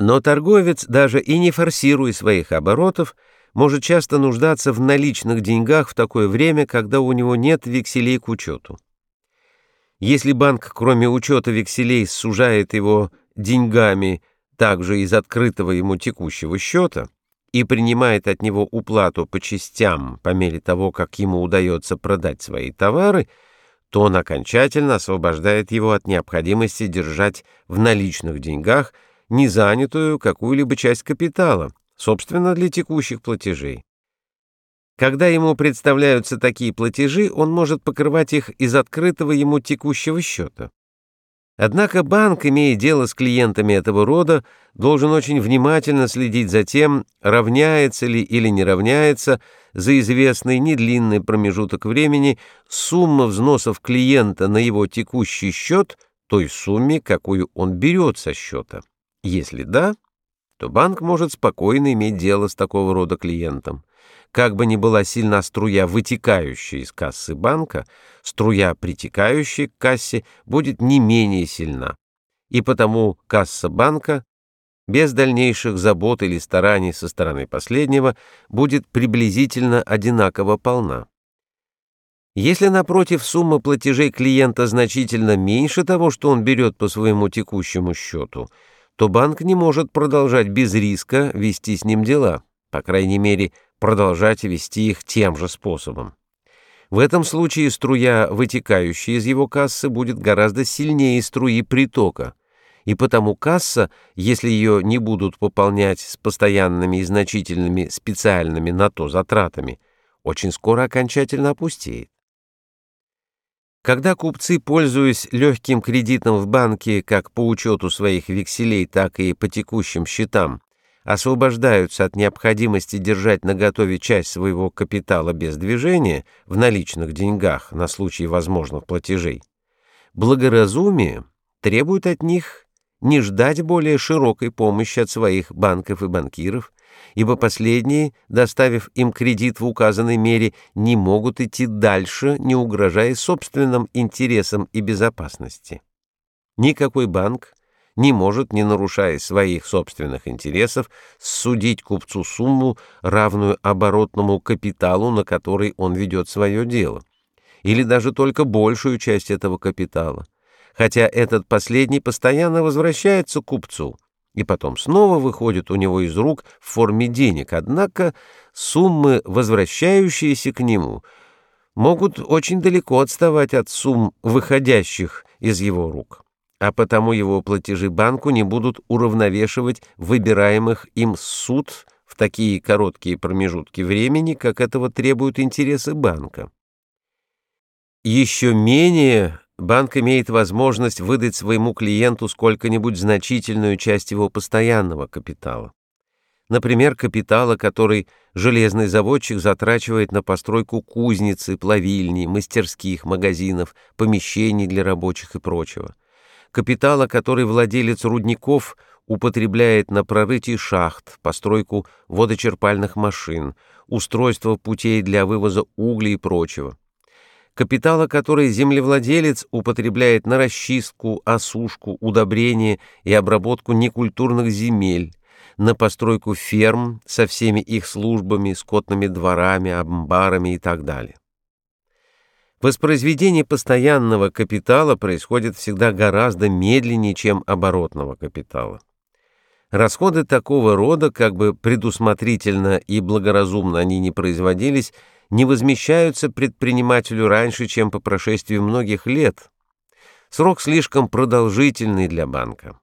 Но торговец, даже и не форсируя своих оборотов, может часто нуждаться в наличных деньгах в такое время, когда у него нет векселей к учету. Если банк, кроме учета векселей, сужает его деньгами также из открытого ему текущего счета и принимает от него уплату по частям по мере того, как ему удается продать свои товары, то он окончательно освобождает его от необходимости держать в наличных деньгах незанятую какую-либо часть капитала, собственно, для текущих платежей. Когда ему представляются такие платежи, он может покрывать их из открытого ему текущего счета. Однако банк, имея дело с клиентами этого рода, должен очень внимательно следить за тем, равняется ли или не равняется за известный недлинный промежуток времени сумма взносов клиента на его текущий счет той сумме, какую он берет со счета. Если да, то банк может спокойно иметь дело с такого рода клиентом. Как бы ни была сильна струя, вытекающая из кассы банка, струя, притекающая к кассе, будет не менее сильна. И потому касса банка, без дальнейших забот или стараний со стороны последнего, будет приблизительно одинаково полна. Если, напротив, сумма платежей клиента значительно меньше того, что он берет по своему текущему счету, то банк не может продолжать без риска вести с ним дела, по крайней мере, продолжать вести их тем же способом. В этом случае струя, вытекающая из его кассы, будет гораздо сильнее струи притока, и потому касса, если ее не будут пополнять с постоянными и значительными специальными на то затратами, очень скоро окончательно опустеет. Когда купцы, пользуясь легким кредитом в банке как по учету своих векселей, так и по текущим счетам, освобождаются от необходимости держать наготове часть своего капитала без движения в наличных деньгах на случай возможных платежей, благоразумие требует от них не ждать более широкой помощи от своих банков и банкиров, ибо последние, доставив им кредит в указанной мере, не могут идти дальше, не угрожая собственным интересам и безопасности. Никакой банк не может, не нарушая своих собственных интересов, судить купцу сумму, равную оборотному капиталу, на который он ведет свое дело, или даже только большую часть этого капитала, хотя этот последний постоянно возвращается к купцу и потом снова выходит у него из рук в форме денег, однако суммы, возвращающиеся к нему, могут очень далеко отставать от сумм, выходящих из его рук а потому его платежи банку не будут уравновешивать выбираемых им суд в такие короткие промежутки времени, как этого требуют интересы банка. Еще менее банк имеет возможность выдать своему клиенту сколько-нибудь значительную часть его постоянного капитала. Например, капитала, который железный заводчик затрачивает на постройку кузницы, плавильни, мастерских, магазинов, помещений для рабочих и прочего капитала, который владелец рудников употребляет на прорытие шахт, постройку водочерпальных машин, устройство путей для вывоза угля и прочего. Капитала, который землевладелец употребляет на расчистку, осушку, удобрение и обработку некультурных земель, на постройку ферм со всеми их службами, скотными дворами, амбарами и так далее. Воспроизведение постоянного капитала происходит всегда гораздо медленнее, чем оборотного капитала. Расходы такого рода, как бы предусмотрительно и благоразумно они не производились, не возмещаются предпринимателю раньше, чем по прошествии многих лет. Срок слишком продолжительный для банка.